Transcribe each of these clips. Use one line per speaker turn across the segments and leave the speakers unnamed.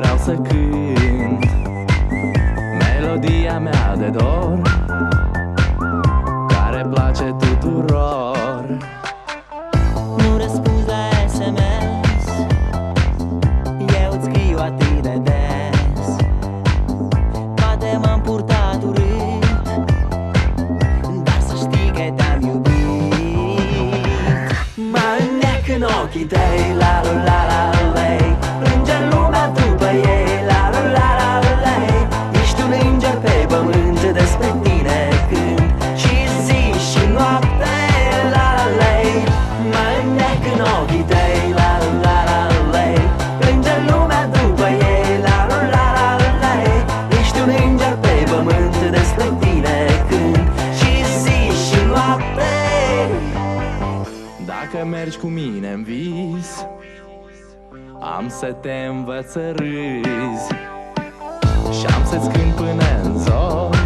vreau să cânt. Melodia mea de dor Care place tuturor.
Nu răspunzi la SMS Eu îți scriu atât de des. Poate m-am purtat urât Dar să știi că te-am iubit.
Mă în ochii tăi La la la la. mergi cu mine în vis. Am să te învăț să râzi. Și am să-ți cânt până în zori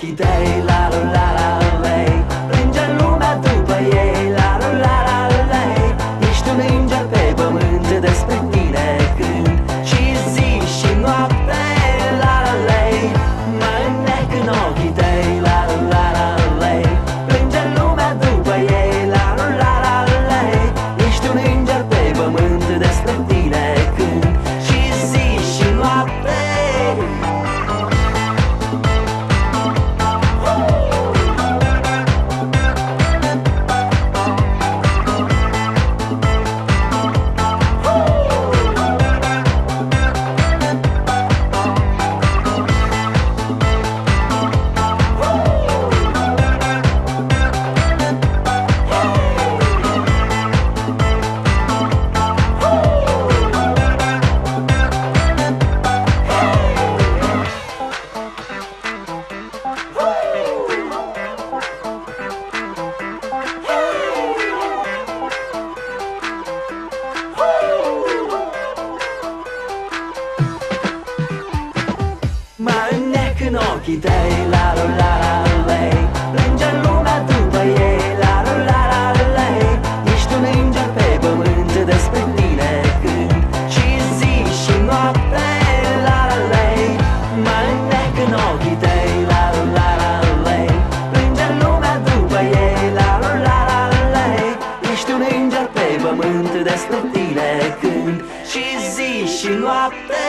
lucky day. ochii tăi La la la lei Plânge lumea după ei La la la lei Ești un înger pe pământ Despre tine când Și zi și noapte La la lei Mă înnec în ochii tăi La la la lei Plânge lumea după ei La la la la lei Ești un înger pe pământ Despre tine când Și zi și noapte